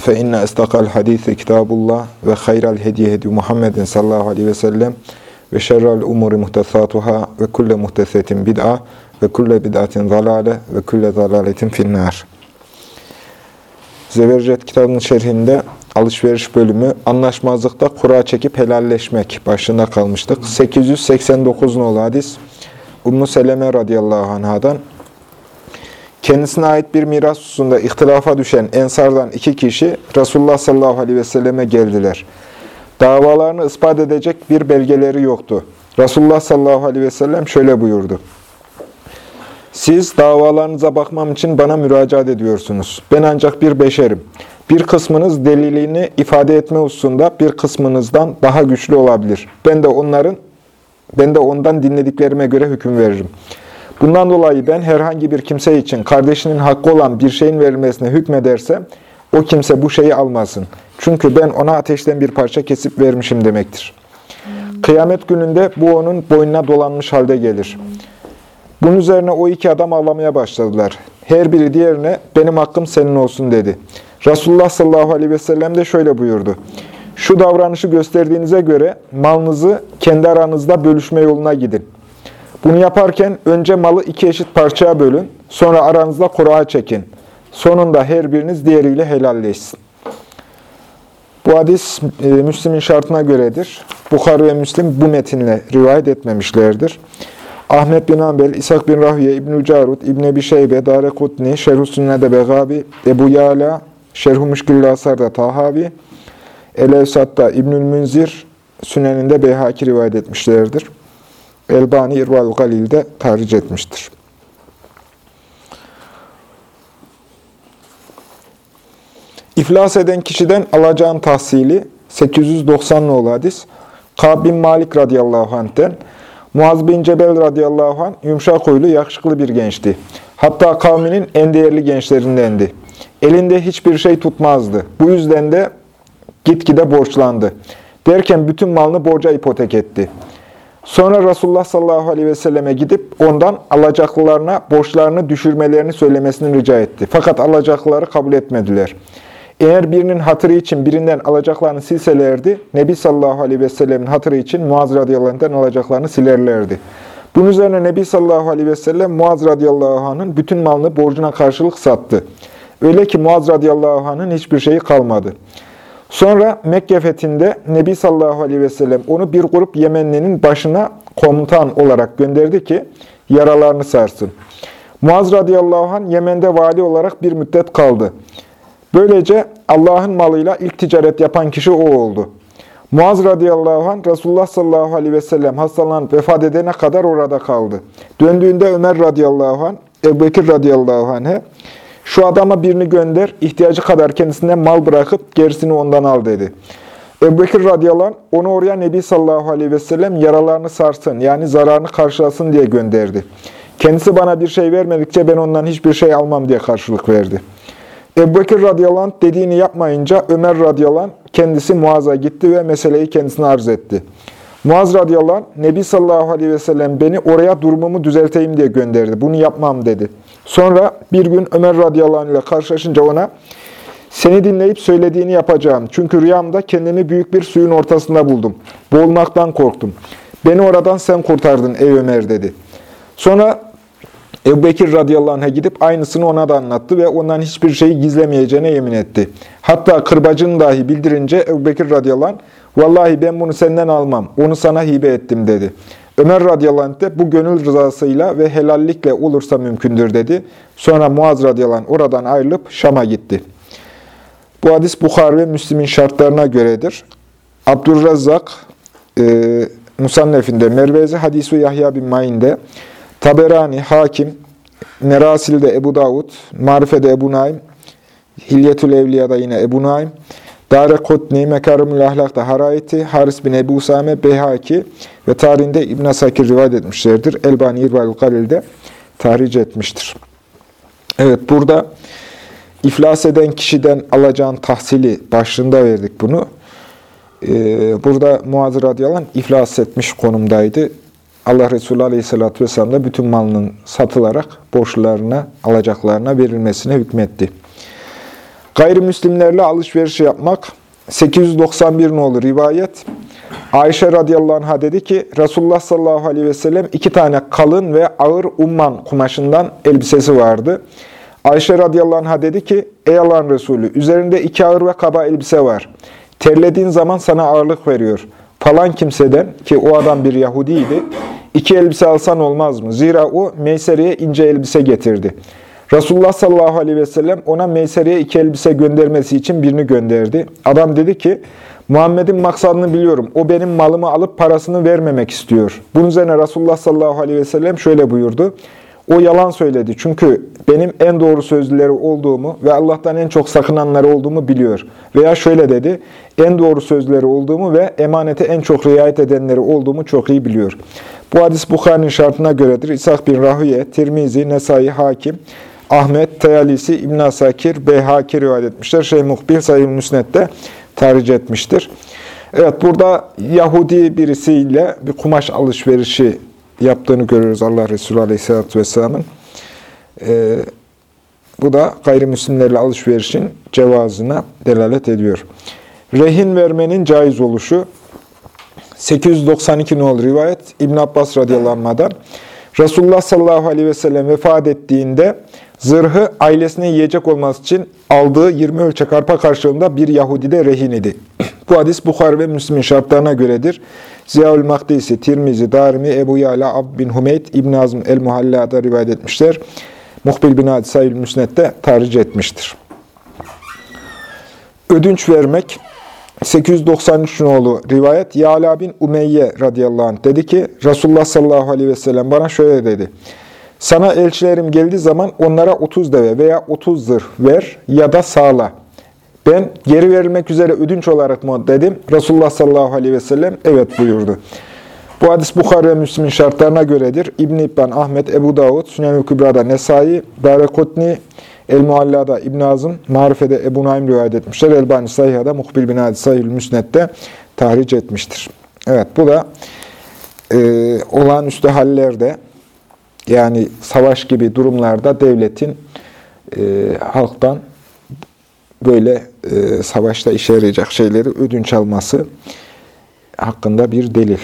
Fe inne estakal hadisi kitabullah ve hayral hediye hedi Muhammedin sallallahu aleyhi ve sellem ve şerrel umuri muhtesatuhâ ve kulle muhtesetin bid'a ve kulle bid'atin zalale ve kulle zalaletin finnâr. Zevercet kitabının şerhinde alışveriş bölümü anlaşmazlıkta kura çekip helalleşmek başında kalmıştık. 889 nolu hadis Ummu Seleme radıyallahu anhadan Kendisine ait bir miras hususunda ihtilafa düşen ensardan iki kişi Resulullah sallallahu aleyhi ve selleme geldiler. Davalarını ispat edecek bir belgeleri yoktu. Resulullah sallallahu aleyhi ve sellem şöyle buyurdu. Siz davalarınıza bakmam için bana müracaat ediyorsunuz. Ben ancak bir beşerim. Bir kısmınız delilini ifade etme hususunda bir kısmınızdan daha güçlü olabilir. Ben de onların ben de ondan dinlediklerime göre hüküm veririm. Bundan dolayı ben herhangi bir kimse için kardeşinin hakkı olan bir şeyin verilmesine hükmedersem, o kimse bu şeyi almasın. Çünkü ben ona ateşten bir parça kesip vermişim demektir. Kıyamet gününde bu onun boynuna dolanmış halde gelir. Bunun üzerine o iki adam ağlamaya başladılar. Her biri diğerine benim hakkım senin olsun dedi. Resulullah sallallahu aleyhi ve sellem de şöyle buyurdu. Şu davranışı gösterdiğinize göre malınızı kendi aranızda bölüşme yoluna gidin. Bunu yaparken önce malı iki eşit parçaya bölün, sonra aranızda kura çekin. Sonunda her biriniz diğeriyle helalleşsin. Bu hadis e, Müslim'in şartına göredir. Bukhari ve Müslim bu metinle rivayet etmemişlerdir. Ahmet bin Ambel, İshak bin Rahüye, İbn-i Carud, İbn-i Ebi Şeybe, Darekutni, Şerh-ü Sünne'de Begabi, Ebu Yala, Şerh-ü Müşkül-i Asar'da Tahavi, El-Evsat'ta İbnül Münzir, Sünen'inde Beyhaki rivayet etmişlerdir. Elbani İrval Galil'de tahric etmiştir. İflas eden kişiden alacağın tahsili 890 nolu hadis. Kab bin Malik radıyallahu anh'ten Muaz bin Cebel radıyallahu anh yumuşak huylu, yakışıklı bir gençti. Hatta kavminin en değerli gençlerindendi. Elinde hiçbir şey tutmazdı. Bu yüzden de gitgide borçlandı. Derken bütün malını borca ipotek etti. Sonra Resulullah sallallahu aleyhi ve selleme gidip ondan alacaklılarına borçlarını düşürmelerini söylemesini rica etti. Fakat alacaklıları kabul etmediler. Eğer birinin hatırı için birinden alacaklarını silselerdi, Nebi sallallahu aleyhi ve sellemin hatırı için Muaz radıyallahu alacaklarını silerlerdi. Bunun üzerine Nebi sallallahu aleyhi ve sellem Muaz radıyallahu anh'ın bütün malını borcuna karşılık sattı. Öyle ki Muaz radıyallahu anh'ın hiçbir şeyi kalmadı. Sonra Mekke fethinde Nebi sallallahu aleyhi ve sellem onu bir grup Yemenlinin başına komutan olarak gönderdi ki yaralarını sarsın. Muaz radıyallahu anh Yemen'de vali olarak bir müddet kaldı. Böylece Allah'ın malıyla ilk ticaret yapan kişi o oldu. Muaz radıyallahu anh Resulullah sallallahu aleyhi ve sellem hastalanıp vefat edene kadar orada kaldı. Döndüğünde Ömer radıyallahu anh, Ebu Bekir radıyallahu anh'e şu adama birini gönder, ihtiyacı kadar kendisine mal bırakıp gerisini ondan al dedi. Ebu Bekir radıyallahu onu oraya Nebi sallallahu aleyhi ve sellem yaralarını sarsın, yani zararını karşılasın diye gönderdi. Kendisi bana bir şey vermedikçe ben ondan hiçbir şey almam diye karşılık verdi. Ebu Bekir radıyallahu dediğini yapmayınca Ömer radıyallahu kendisi Muaz'a gitti ve meseleyi kendisine arz etti. Muaz radıyallahu anh, Nebi sallallahu aleyhi ve sellem beni oraya durumumu düzelteyim diye gönderdi. Bunu yapmam dedi. Sonra bir gün Ömer radıyallahu anh ile karşılaşınca ona, seni dinleyip söylediğini yapacağım. Çünkü rüyamda kendimi büyük bir suyun ortasında buldum. Boğulmaktan korktum. Beni oradan sen kurtardın ey Ömer dedi. Sonra Ebu Bekir radıyallahu anh'a gidip aynısını ona da anlattı ve ondan hiçbir şeyi gizlemeyeceğine yemin etti. Hatta kırbacını dahi bildirince Ebu Bekir radıyallahu anh, vallahi ben bunu senden almam, onu sana hibe ettim dedi. Ömer radıyallahu anh de bu gönül rızasıyla ve helallikle olursa mümkündür dedi. Sonra Muaz radıyallahu anh oradan ayrılıp Şam'a gitti. Bu hadis Bukhari ve Müslim'in şartlarına göredir. Abdurrazzak, e, Musannef'inde, Mervezi Hadisu Yahya bin Ma'in'de, Taberani, Hakim, Merasil'de Ebu Davud, Marife'de Ebu Naim, Hilyetül Evliya'da yine Ebu Naim, Dare Kutni, Mekarimül Ahlak'ta Harayeti, Haris bin Ebu Usame, Beyhaki ve tarihinde İbn Sakir rivayet etmişlerdir. Elbani İrval Galil'de tahric etmiştir. Evet burada iflas eden kişiden alacağın tahsili başlığında verdik bunu. Ee, burada Muaz radıyallahu anh iflas etmiş konumdaydı. Allah Resulü aleyhissalatü vesselam da bütün malının satılarak borçlarına, alacaklarına verilmesine hükmetti. Gayrimüslimlerle alışveriş yapmak 891 nolu rivayet. Ayşe radıyallahu anh'a dedi ki Resulullah sallallahu aleyhi ve sellem iki tane kalın ve ağır umman kumaşından elbisesi vardı. Ayşe radıyallahu anh'a dedi ki ey Allah'ın Resulü üzerinde iki ağır ve kaba elbise var. Terlediğin zaman sana ağırlık veriyor. Falan kimseden ki o adam bir Yahudiydi iki elbise alsan olmaz mı? Zira o Meyseri'ye ince elbise getirdi. Resulullah sallallahu aleyhi ve sellem ona Meyseri'ye iki elbise göndermesi için birini gönderdi. Adam dedi ki, Muhammed'in maksadını biliyorum. O benim malımı alıp parasını vermemek istiyor. Bunun üzerine Resulullah sallallahu aleyhi ve sellem şöyle buyurdu. O yalan söyledi. Çünkü benim en doğru sözlüleri olduğumu ve Allah'tan en çok sakınanları olduğumu biliyor. Veya şöyle dedi, en doğru sözleri olduğumu ve emanete en çok riayet edenleri olduğumu çok iyi biliyor. Bu hadis Bukhari'nin şartına göredir. İshak bin Rahüye, Tirmizi, Nesai, Hakim, Ahmet, Teyalisi, İbn Asakir, Beyhaki rivayet etmişler. Şeyh Muhbil Sayül Müsnet'te tercih etmiştir. Evet burada Yahudi birisiyle bir kumaş alışverişi yaptığını görüyoruz Allah Resulü Aleyhisselatü Vesselam'ın. Ee, bu da gayrimüslimlerle alışverişin cevazına delalet ediyor. Rehin vermenin caiz oluşu 892 nol rivayet İbn Abbas radıyallahu anh'dan Resulullah sallallahu aleyhi ve sellem vefat ettiğinde zırhı ailesine yiyecek olması için aldığı 20 ölçek arpa karşılığında bir Yahudi de rehin idi. Bu hadis Bukhari ve Müslim'in şartlarına göredir. Ziyaül Makdisi, Tirmizi, Darimi, Ebu Yala, Ab bin Hümeyt, İbn Azm el-Muhalla'da rivayet etmişler. Muhbil bin Adi Sayül Müsnet'te tarih etmiştir. Ödünç vermek 893 nolu rivayet Yala bin Umeyye radıyallahu anh dedi ki Resulullah sallallahu aleyhi ve sellem bana şöyle dedi. Sana elçilerim geldiği zaman onlara 30 deve veya 30 zırh ver ya da sağla. Ben geri verilmek üzere ödünç olarak mı dedim. Resulullah sallallahu aleyhi ve sellem evet buyurdu. Bu hadis Bukhara ve Müslim'in şartlarına göredir. İbn-i İbban, Ahmet, Ebu Davud, Sünen-i Kübra'da Nesai, Darekotni, El-Mualla'da İbn Azım, Marife'de Ebu Naim rivayet etmişler. Elbani Sayha'da Muhbil bin Adi Sayhül Müsnet'te tahric etmiştir. Evet bu da e, olağanüstü hallerde yani savaş gibi durumlarda devletin e, halktan böyle e, savaşta işe yarayacak şeyleri ödünç alması hakkında bir delil.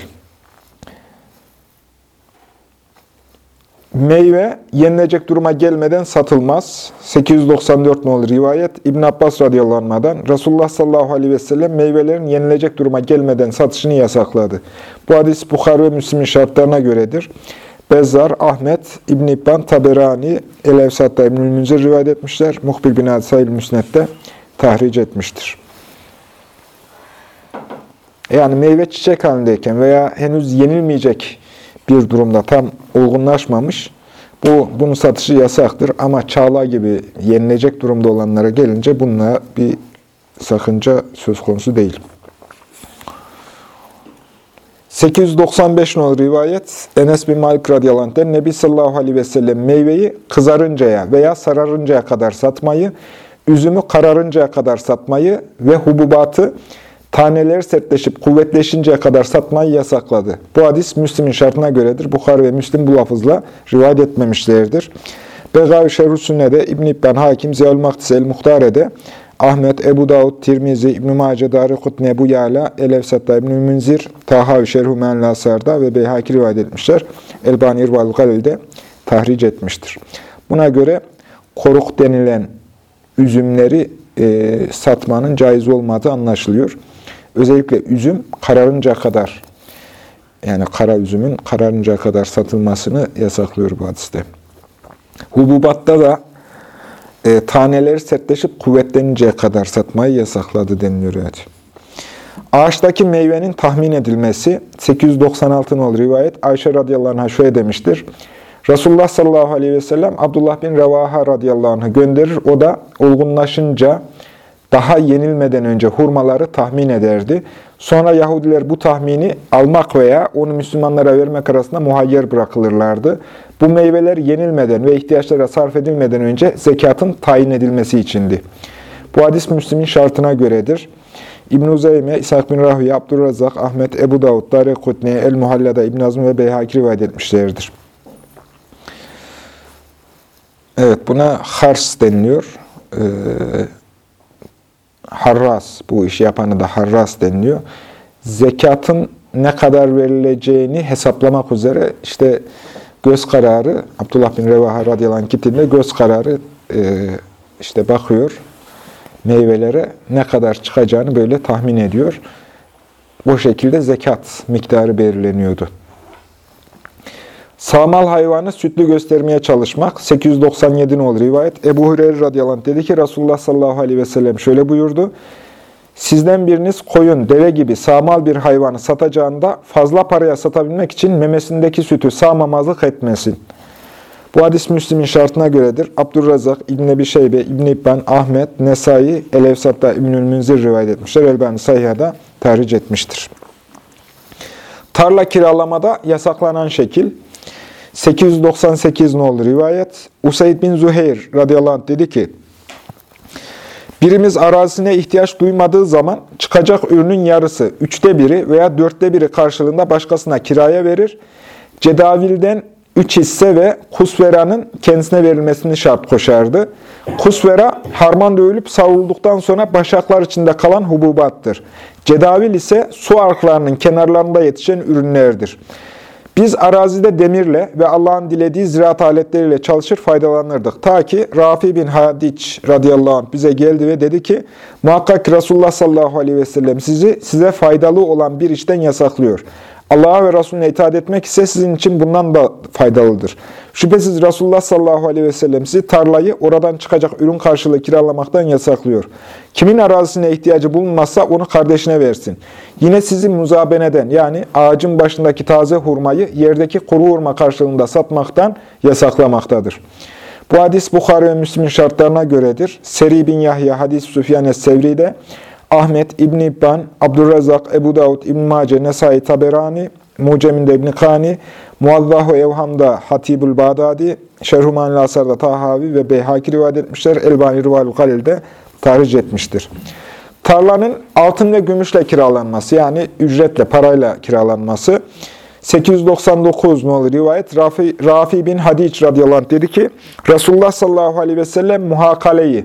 Meyve yenilecek duruma gelmeden satılmaz. 894 nolu rivayet İbn Abbas radıyallahu anh'dan Resulullah sallallahu aleyhi ve sellem meyvelerin yenilecek duruma gelmeden satışını yasakladı. Bu hadis Bukhari ve Müslim'in şartlarına göredir. Bezzar, Ahmet, İbn İbban, Taberani, El-Evsat'ta İbnül Münzir rivayet etmişler. Muhbil bin Adisayil Müsnet'te tahric etmiştir. Yani meyve çiçek halindeyken veya henüz yenilmeyecek bir durumda tam olgunlaşmamış, bu bunun satışı yasaktır. Ama çağla gibi yenilecek durumda olanlara gelince bununla bir sakınca söz konusu değil. 895 nol rivayet Enes bin Malik radıyallahu Nebi sallallahu aleyhi ve sellem meyveyi kızarıncaya veya sararıncaya kadar satmayı, üzümü kararıncaya kadar satmayı ve hububatı taneleri sertleşip kuvvetleşinceye kadar satmayı yasakladı. Bu hadis Müslim'in şartına göredir. Bukhari ve Müslim bu lafızla rivayet etmemişlerdir. Begavi Şerhü Sünne'de İbn-i İbban Hakim Ziyal Maktis el-Muhtare'de Ahmet, Ebu Davud, Tirmizi, İbn-i Mace, Darikut, Nebu Yala, El-Evsat'ta İbn-i Münzir, Tahavi Şerhu Menlasar'da ve Beyhaki rivayet etmişler. Elbani İrval Galil'de tahric etmiştir. Buna göre koruk denilen üzümleri e, satmanın caiz olmadığı anlaşılıyor. Özellikle üzüm kararınca kadar, yani kara üzümün kararınca kadar satılmasını yasaklıyor bu hadiste. Hububatta da e, taneleri sertleşip kuvvetleninceye kadar satmayı yasakladı deniliyor. Evet. Ağaçtaki meyvenin tahmin edilmesi 896 nol rivayet Ayşe radıyallahu anh'a şöyle demiştir. Resulullah sallallahu aleyhi ve sellem Abdullah bin Revaha radıyallahu anh'ı gönderir. O da olgunlaşınca daha yenilmeden önce hurmaları tahmin ederdi. Sonra Yahudiler bu tahmini almak veya onu Müslümanlara vermek arasında muhayyer bırakılırlardı. Bu meyveler yenilmeden ve ihtiyaçlara sarf edilmeden önce zekatın tayin edilmesi içindi. Bu hadis Müslim'in şartına göredir. İbn-i Zeyme, İshak bin Rahüye, Abdurrazak, Ahmet, Ebu Davud, Darekutni, El-Muhallada, İbn Azm ve Beyhaki rivayet etmişlerdir. Evet, buna hars deniliyor. Ee, harras, bu işi yapanı da harras deniliyor. Zekatın ne kadar verileceğini hesaplamak üzere işte göz kararı, Abdullah bin Revaha radıyallahu anh gittiğinde göz kararı e, işte bakıyor meyvelere ne kadar çıkacağını böyle tahmin ediyor. Bu şekilde zekat miktarı belirleniyordu. Sağmal hayvanı sütlü göstermeye çalışmak. 897 olur rivayet. Ebu Hureyre radıyallahu anh dedi ki Resulullah sallallahu aleyhi ve sellem şöyle buyurdu. Sizden biriniz koyun, deve gibi sağmal bir hayvanı satacağında fazla paraya satabilmek için memesindeki sütü sağmamazlık etmesin. Bu hadis Müslim'in şartına göredir. Abdurrazak, İbn Ebi Şeybe, İbn İbban, Ahmet, Nesai, Elevsat'ta İbnül Münzir rivayet etmişler. Elbani Sayha'da tahric etmiştir. Tarla kiralamada yasaklanan şekil 898 nolu rivayet. Usaid bin Zuheyr radıyallahu anh dedi ki, Birimiz arazisine ihtiyaç duymadığı zaman çıkacak ürünün yarısı, üçte biri veya dörtte biri karşılığında başkasına kiraya verir. Cedavilden üç hisse ve kusveranın kendisine verilmesini şart koşardı. Kusvera, harman dövülüp savrulduktan sonra başaklar içinde kalan hububattır. Cedavil ise su arklarının kenarlarında yetişen ürünlerdir. Biz arazide demirle ve Allah'ın dilediği ziraat aletleriyle çalışır faydalanırdık. Ta ki Rafi bin Hadiç radıyallahu anh bize geldi ve dedi ki muhakkak Resulullah sallallahu aleyhi ve sellem sizi size faydalı olan bir işten yasaklıyor. Allah'a ve Resulüne itaat etmek ise sizin için bundan da faydalıdır. Şüphesiz Resulullah sallallahu aleyhi ve sellem sizi tarlayı oradan çıkacak ürün karşılığı kiralamaktan yasaklıyor. Kimin arazisine ihtiyacı bulunmazsa onu kardeşine versin. Yine sizi muzabeneden yani ağacın başındaki taze hurmayı yerdeki kuru hurma karşılığında satmaktan yasaklamaktadır. Bu hadis Bukhari ve Müslim'in şartlarına göredir. Seri bin Yahya hadis Süfyan es-Sevri'de Ahmet, İbn İbban, Abdurrazak, Ebu Davud, İbn Mace, Nesai, Taberani, Muceminde İbn Kani, Muazzahu Evham'da Hatibül Bağdadi, Şerhumanil Asar'da Tahavi ve Beyhaki rivayet etmişler. Elbani Rivalül Galil'de tahric etmiştir. Tarlanın altın ve gümüşle kiralanması yani ücretle, parayla kiralanması 899 nolu rivayet Rafi, Rafi bin Hadiç radıyallahu anh dedi ki Resulullah sallallahu aleyhi ve sellem muhakaleyi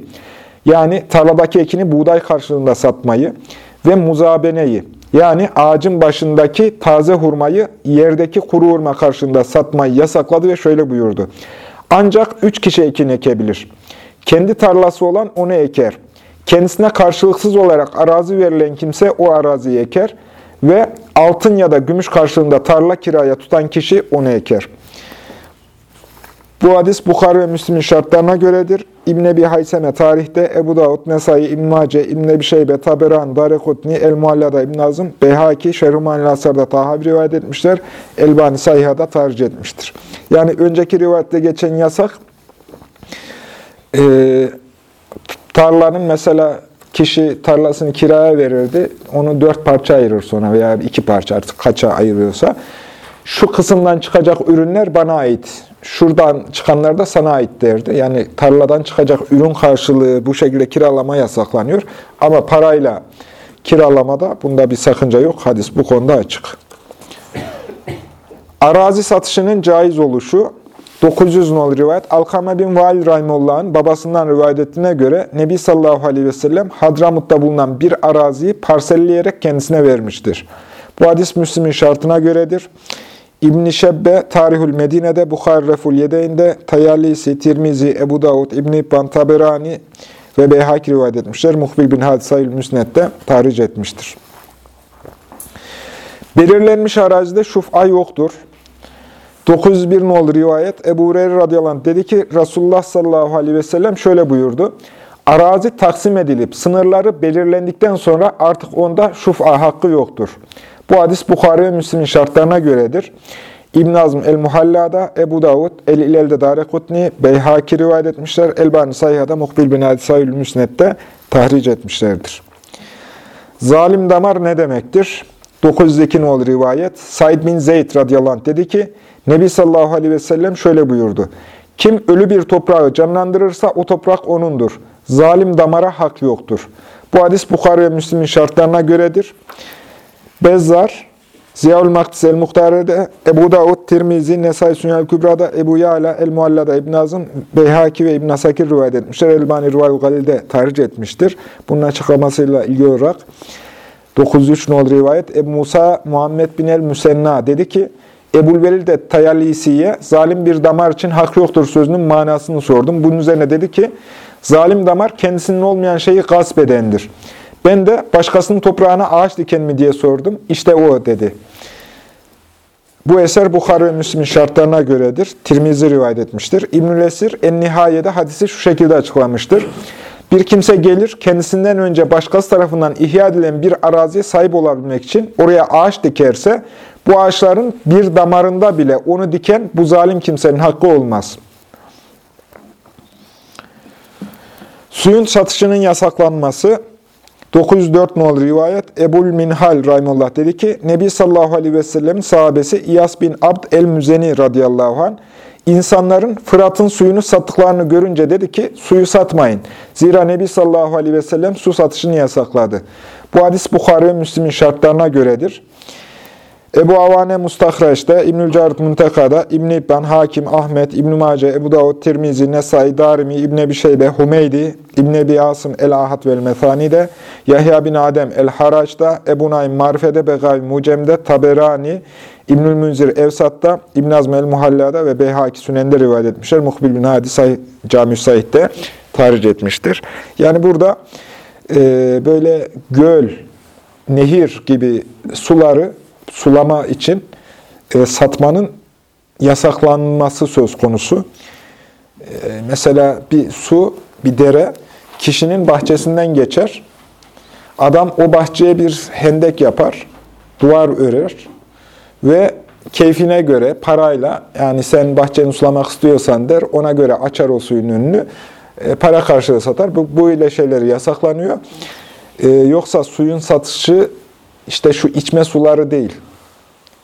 yani tarladaki ekini buğday karşılığında satmayı ve muzabeneyi yani ağacın başındaki taze hurmayı yerdeki kuru hurma karşılığında satmayı yasakladı ve şöyle buyurdu. Ancak üç kişi ekin ekebilir. Kendi tarlası olan onu eker. Kendisine karşılıksız olarak arazi verilen kimse o araziyi eker ve altın ya da gümüş karşılığında tarla kiraya tutan kişi onu eker. Bu hadis Bukhari ve Müslim'in şartlarına göredir. İbn Ebi Hayseme tarihte Ebu Davud, Nesai, İbn Mace, İbn Ebi Şeybe, Taberan, Darekutni, El Muallada, İbn Azım, Beyhaki, Şerhumanil Asar'da Tahabi rivayet etmişler. Elbani Sayha'da tercih etmiştir. Yani önceki rivayette geçen yasak e, tarlanın mesela kişi tarlasını kiraya verirdi. Onu dört parça ayırır sonra veya iki parça artık kaça ayırıyorsa. Şu kısımdan çıkacak ürünler bana ait şuradan çıkanlar da sana ait derdi. Yani tarladan çıkacak ürün karşılığı bu şekilde kiralama yasaklanıyor. Ama parayla kiralamada bunda bir sakınca yok. Hadis bu konuda açık. Arazi satışının caiz oluşu 900 nol rivayet. Alkame bin Vail Rahimullah'ın babasından rivayet ettiğine göre Nebi sallallahu aleyhi ve sellem Hadramut'ta bulunan bir araziyi parselleyerek kendisine vermiştir. Bu hadis Müslim'in şartına göredir. İbn-i Şebbe, Tarihül Medine'de, Bukhari Reful Yedeyn'de, Tayalisi, Tirmizi, Ebu Davud, İbn-i İbban, Taberani ve Beyhak rivayet etmişler. Muhbil bin Hadisayül Müsnet'te tahric etmiştir. Belirlenmiş arazide şuf'a yoktur. 901 nolu rivayet Ebu Hureyre radıyallahu anh dedi ki Resulullah sallallahu aleyhi ve sellem şöyle buyurdu. Arazi taksim edilip sınırları belirlendikten sonra artık onda şuf'a hakkı yoktur. Bu hadis Bukhari ve Müslim'in şartlarına göredir. İbn Azm el-Muhalla'da, Ebu Davud, El-İlel'de Darekutni, Beyhaki rivayet etmişler. Elbani Sayha'da Muhbil bin Hadisayül Müsnet'te tahric etmişlerdir. Zalim damar ne demektir? 902 nolu rivayet. Said bin Zeyd radıyallahu anh dedi ki, Nebi sallallahu aleyhi ve sellem şöyle buyurdu. Kim ölü bir toprağı canlandırırsa o toprak onundur. Zalim damara hak yoktur. Bu hadis Bukhari ve Müslim'in şartlarına göredir. Bezzar, Ziyaül Maktis el-Muhtare'de, Ebu Davud, Tirmizi, Nesai Sünnel Kübra'da, Ebu Yala, El-Mualla'da, İbn Azım, Beyhaki ve İbn Asakir rivayet etmişler. Elbani Rivayül Galil'de tahric etmiştir. Bunun açıklamasıyla ilgili olarak 903 nol rivayet Ebu Musa Muhammed bin el-Müsenna dedi ki, Ebul Velid de Tayalisi'ye zalim bir damar için hak yoktur sözünün manasını sordum. Bunun üzerine dedi ki, zalim damar kendisinin olmayan şeyi gasp edendir. Ben de başkasının toprağına ağaç diken mi diye sordum. İşte o dedi. Bu eser Bukhara ve Müslim'in şartlarına göredir. Tirmizi rivayet etmiştir. İbnül Esir en-Nihaye'de hadisi şu şekilde açıklamıştır. Bir kimse gelir, kendisinden önce başkası tarafından ihya edilen bir araziye sahip olabilmek için oraya ağaç dikerse, bu ağaçların bir damarında bile onu diken bu zalim kimsenin hakkı olmaz. Suyun satışının yasaklanması 904 nol rivayet Ebul Minhal Rahimullah dedi ki Nebi sallallahu aleyhi ve sellemin sahabesi İyas bin Abd el-Müzeni radıyallahu anh insanların Fırat'ın suyunu sattıklarını görünce dedi ki suyu satmayın. Zira Nebi sallallahu aleyhi ve sellem su satışını yasakladı. Bu hadis Bukhari ve Müslim'in şartlarına göredir. Ebu Avane Mustahreç'te, İbnül Carit Munteka'da, İbn-i İbban, Hakim, Ahmet, İbn-i Mace, Ebu Davud, Tirmizi, Nesai, Darimi, İbn-i Ebi Şeybe, Humeydi, İbn-i Ebi Asım, El-Ahad ve El-Methani'de, Yahya bin Adem, El-Haraç'ta, Ebu Naim, Marife'de, Begavi, Mucem'de, Taberani, İbnül Münzir, Evsat'ta, İbn Azm el-Muhalla'da ve Beyhaki Sünen'de rivayet etmişler. Muhbil bin Hadi Say Cami Said'de tarih etmiştir. Yani burada e, böyle göl, nehir gibi suları sulama için e, satmanın yasaklanması söz konusu. E, mesela bir su, bir dere kişinin bahçesinden geçer. Adam o bahçeye bir hendek yapar, duvar örer ve keyfine göre parayla yani sen bahçeni sulamak istiyorsan der ona göre açar o suyun önünü e, para karşılığı satar. Bu, bu ile şeyleri yasaklanıyor. E, yoksa suyun satışı işte şu içme suları değil.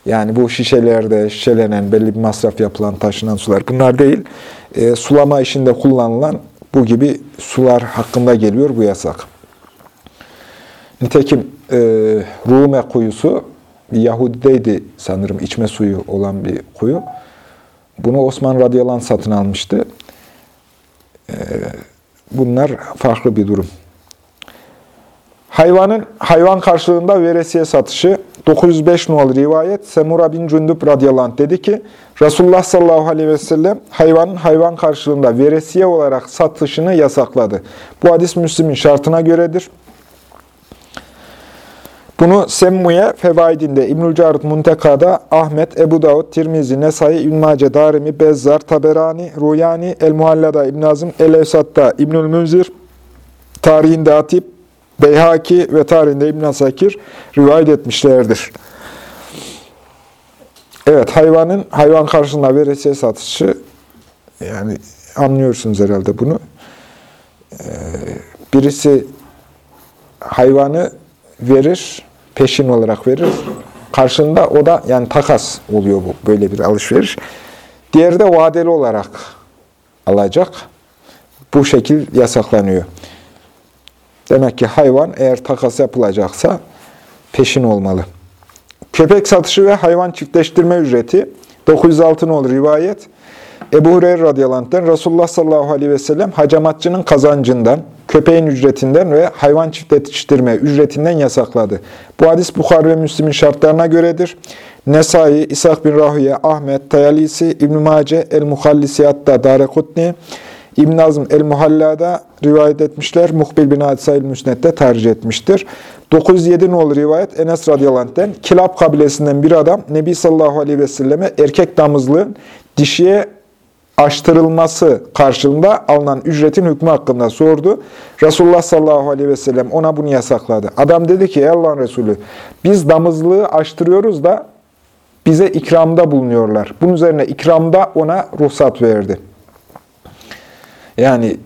Yani bu şişelerde şişelenen, belli bir masraf yapılan, taşınan sular bunlar değil. E, sulama işinde kullanılan bu gibi sular hakkında geliyor bu yasak. Nitekim e, Rume kuyusu bir Yahudi'deydi sanırım içme suyu olan bir kuyu. Bunu Osman radıyallahu satın almıştı. E, bunlar farklı bir durum. Hayvanın hayvan karşılığında veresiye satışı 905 numaralı rivayet Semura bin Cündüb radıyallahu dedi ki Resulullah sallallahu aleyhi ve sellem hayvanın hayvan karşılığında veresiye olarak satışını yasakladı. Bu hadis Müslim'in şartına göredir. Bunu Semmuye Fevaidinde, İbnül Carut Munteka'da, Ahmet, Ebu Davud, Tirmizi, Nesai, İbn Mace, Darimi, Bezzar, Taberani, Ruyani, El-Muhallada, İbn Azim, El-Esat'ta, İbnül Münzir, Tarihinde Atip, Beyhaki ve tarihinde İbn Asakir rivayet etmişlerdir. Evet, hayvanın hayvan karşılığında veresiye satışı, yani anlıyorsunuz herhalde bunu. Ee, birisi hayvanı verir, peşin olarak verir. Karşında o da yani takas oluyor bu böyle bir alışveriş. Diğeri de vadeli olarak alacak. Bu şekil yasaklanıyor. Demek ki hayvan eğer takas yapılacaksa peşin olmalı. Köpek satışı ve hayvan çiftleştirme ücreti 906 olur rivayet. Ebu Hureyre radıyallahu Resulullah sallallahu aleyhi ve sellem hacamatçının kazancından, köpeğin ücretinden ve hayvan çiftleştirme ücretinden yasakladı. Bu hadis Bukhari ve Müslim'in şartlarına göredir. Nesai, İshak bin Rahüye, Ahmet, Tayalisi, İbn-i Mace, El-Muhallisiyat'ta Darekutni, İbn Azm el-Muhalla'da rivayet etmişler. Muhbil bin Hadisa el-Müsnet'te tercih etmiştir. 907 nolu rivayet Enes radıyallahu anh'ten Kilab kabilesinden bir adam Nebi sallallahu aleyhi ve selleme erkek damızlığın dişiye açtırılması karşılığında alınan ücretin hükmü hakkında sordu. Resulullah sallallahu aleyhi ve sellem ona bunu yasakladı. Adam dedi ki ey Allah'ın Resulü biz damızlığı açtırıyoruz da bize ikramda bulunuyorlar. Bunun üzerine ikramda ona ruhsat verdi. Yani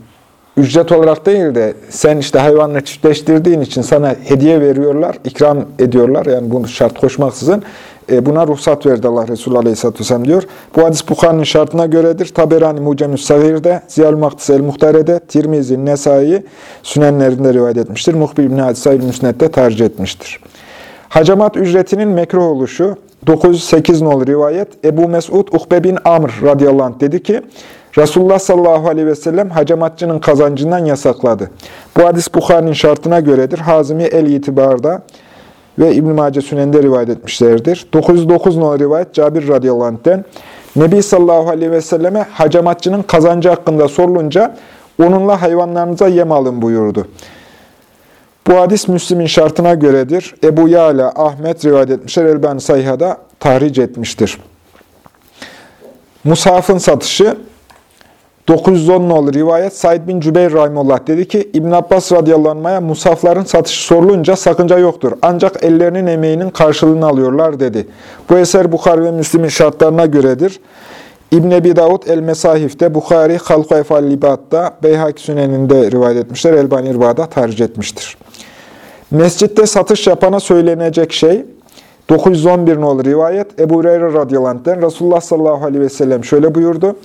ücret olarak değil de sen işte hayvanla çiftleştirdiğin için sana hediye veriyorlar, ikram ediyorlar. Yani bunu şart koşmaksızın e, buna ruhsat verdi Allah Resulü Aleyhisselatü Vesselam diyor. Bu hadis Bukhari'nin şartına göredir. Taberani Mucemüs Sagir'de, Ziyal Maktis El Muhtare'de, Tirmizi, Nesai, Sünenlerinde rivayet etmiştir. Muhbir bin Hadis Said Müsnet'te tercih etmiştir. Hacamat ücretinin mekruh oluşu 908 nolu rivayet Ebu Mesud Ukbe bin Amr radıyallahu anh dedi ki Resulullah sallallahu aleyhi ve sellem hacamatçının kazancından yasakladı. Bu hadis Bukhari'nin şartına göredir. Hazimi El-İtibar'da ve İbn-i Mace Sünen'de rivayet etmişlerdir. 909 nolu rivayet Cabir radıyallahu Nebi sallallahu aleyhi ve selleme hacamatçının kazancı hakkında sorulunca onunla hayvanlarınıza yem alın buyurdu. Bu hadis Müslim'in şartına göredir. Ebu Yala, Ahmet rivayet etmişler. Elbani Sayha'da tahric etmiştir. Musaf'ın satışı 910 nolu rivayet Said bin Cübeyr Rahimullah dedi ki İbn Abbas radıyallahu anh'a musafların satışı sorulunca sakınca yoktur. Ancak ellerinin emeğinin karşılığını alıyorlar dedi. Bu eser Bukhari ve Müslim'in şartlarına göredir. İbn Ebi Davud El-Mesahif'te, Bukhari Halku Efal Libat'ta, Beyhak Sünen'inde rivayet etmişler. Elbani İrba'da tercih etmiştir. Mescitte satış yapana söylenecek şey, 911 nolu rivayet, Ebu Hureyre radıyallahu anh'den Resulullah sallallahu aleyhi ve sellem şöyle buyurdu.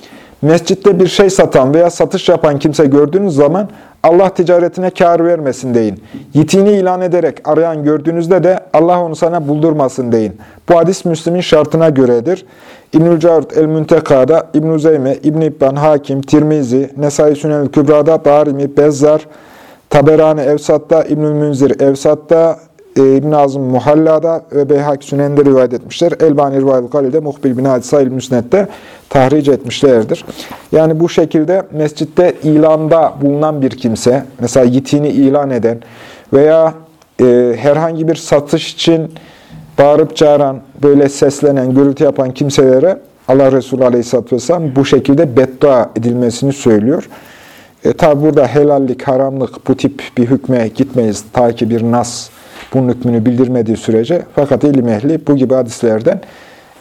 Mescitte bir şey satan veya satış yapan kimse gördüğünüz zaman Allah ticaretine kar vermesin deyin. Yitiğini ilan ederek arayan gördüğünüzde de Allah onu sana buldurmasın deyin. Bu hadis Müslim'in şartına göredir. İbnül Cavrt el-Münteka'da, İbn-i Zeyme, İbn-i İbban, Hakim, Tirmizi, Nesai Sünel Kübra'da, Darimi, Bezzar, Taberani Evsat'ta, İbnül Münzir Evsat'ta, e, İbn Azım Muhalla'da ve Beyhak Sünen'de rivayet etmişler. Elbani Rivayet Galil'de, Muhbil bin Hadisa İl-Müsnet'te tahric etmişlerdir. Yani bu şekilde mescitte ilanda bulunan bir kimse, mesela yitiğini ilan eden veya e, herhangi bir satış için bağırıp çağıran, böyle seslenen, gürültü yapan kimselere Allah Resulü Aleyhisselatü Vesselam bu şekilde beddua edilmesini söylüyor. E, Tabi burada helallik, haramlık bu tip bir hükme gitmeyiz. Ta ki bir nas bunun hükmünü bildirmediği sürece. Fakat ilim ehli bu gibi hadislerden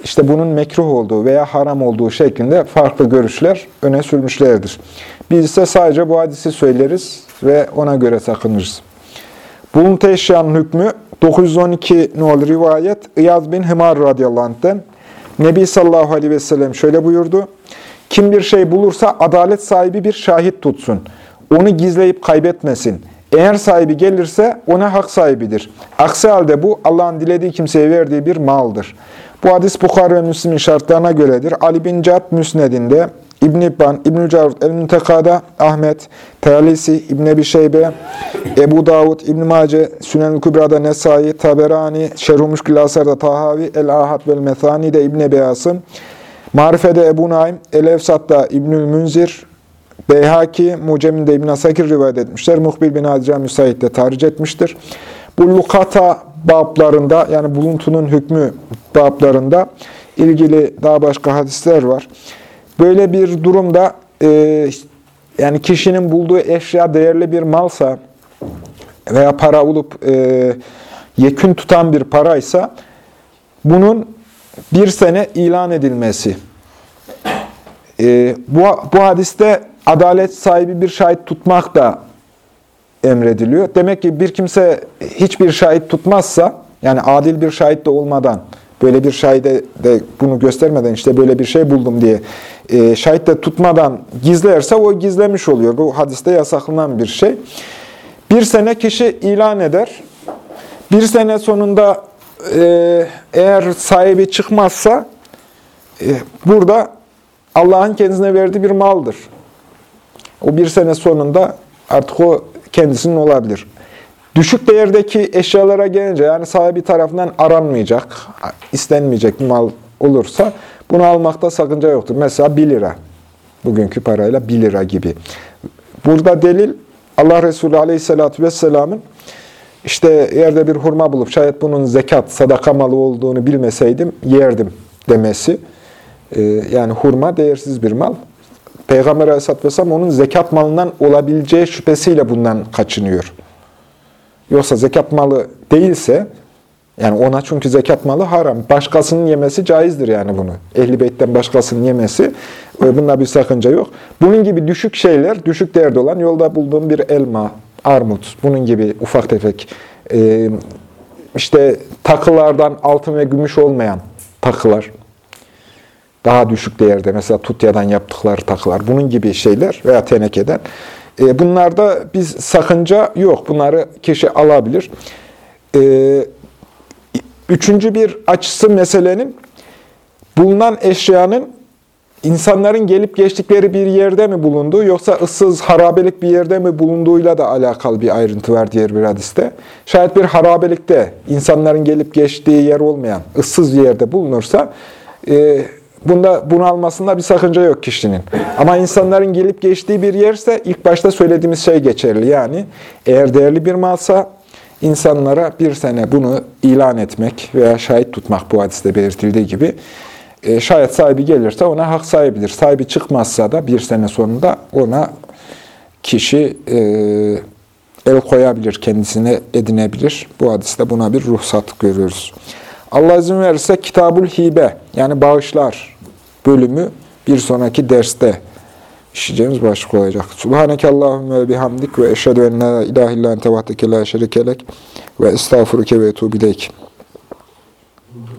işte bunun mekruh olduğu veya haram olduğu şeklinde farklı görüşler öne sürmüşlerdir. Biz ise sadece bu hadisi söyleriz ve ona göre sakınırız. Buluntu eşyanın hükmü 912 nol rivayet İyaz bin Hımar radıyallahu anh'ten Nebi sallallahu aleyhi ve sellem şöyle buyurdu. Kim bir şey bulursa adalet sahibi bir şahit tutsun. Onu gizleyip kaybetmesin. Eğer sahibi gelirse ona hak sahibidir. Aksi halde bu Allah'ın dilediği kimseye verdiği bir maldır. Bu hadis Bukhara ve Müslim'in şartlarına göredir. Ali bin Cad Müsned'inde, İbn-i İbban, İbn-i Cavud El-Munteka'da, Ahmet, Tayalisi, İbn-i Ebi Şeybe, Ebu Davud, İbn-i Mace, Sünen-i Kübra'da Nesai, Taberani, Şerhu Müşkül Asar'da Tahavi, El-Ahad vel Methani'de İbn-i Ebi Asım, Marife'de Ebu Naim, El-Efsat'ta İbnül Münzir, Beyhaki, Mucem'inde İbn Asakir rivayet etmişler. Muhbir bin Adca Müsait'te tarih etmiştir. Bu lukata bablarında yani buluntunun hükmü bablarında ilgili daha başka hadisler var. Böyle bir durumda e, yani kişinin bulduğu eşya değerli bir malsa veya para olup e, yekün tutan bir paraysa bunun bir sene ilan edilmesi. E, bu, bu hadiste adalet sahibi bir şahit tutmak da emrediliyor. Demek ki bir kimse hiçbir şahit tutmazsa, yani adil bir şahit de olmadan, böyle bir şahide de bunu göstermeden işte böyle bir şey buldum diye e, şahit de tutmadan gizlerse o gizlemiş oluyor. Bu hadiste yasaklanan bir şey. Bir sene kişi ilan eder. Bir sene sonunda e, eğer sahibi çıkmazsa e, burada Allah'ın kendisine verdiği bir maldır. O bir sene sonunda artık o kendisinin olabilir. Düşük değerdeki eşyalara gelince yani sahibi tarafından aranmayacak, istenmeyecek mal olursa bunu almakta sakınca yoktur. Mesela 1 lira. Bugünkü parayla 1 lira gibi. Burada delil Allah Resulü Aleyhisselatü Vesselam'ın işte yerde bir hurma bulup şayet bunun zekat, sadaka malı olduğunu bilmeseydim yerdim demesi. Ee, yani hurma değersiz bir mal. Peygamber Aleyhisselatü Vesselam onun zekat malından olabileceği şüphesiyle bundan kaçınıyor. Yoksa zekat malı değilse, yani ona çünkü zekat malı haram. Başkasının yemesi caizdir yani bunu. Ehli beytten başkasının yemesi. E, Bunda bir sakınca yok. Bunun gibi düşük şeyler, düşük değerde olan yolda bulduğum bir elma, armut, bunun gibi ufak tefek e, işte takılardan altın ve gümüş olmayan takılar, daha düşük değerde mesela tutyadan yaptıkları takılar, bunun gibi şeyler veya tenekeden. E, bunlarda biz sakınca yok. Bunları kişi alabilir. E, üçüncü bir açısı meselenin bulunan eşyanın insanların gelip geçtikleri bir yerde mi bulunduğu yoksa ıssız, harabelik bir yerde mi bulunduğuyla da alakalı bir ayrıntı var diğer bir hadiste. Şayet bir harabelikte insanların gelip geçtiği yer olmayan ıssız bir yerde bulunursa e, bunda bunu almasında bir sakınca yok kişinin. Ama insanların gelip geçtiği bir yerse ilk başta söylediğimiz şey geçerli. Yani eğer değerli bir malsa insanlara bir sene bunu ilan etmek veya şahit tutmak bu hadiste belirtildiği gibi e, şayet sahibi gelirse ona hak sahibidir. Sahibi çıkmazsa da bir sene sonunda ona kişi e, el koyabilir, kendisine edinebilir. Bu hadiste buna bir ruhsat görüyoruz. Allah izin verirse Kitabul Hibe yani bağışlar bölümü bir sonraki derste işleyeceğimiz başlık olacak. Subhaneke Allahümme ve bihamdik ve eşhedü en la ilahe illa ente vahdeke la şerikelek ve estağfuruke ve etubileyk.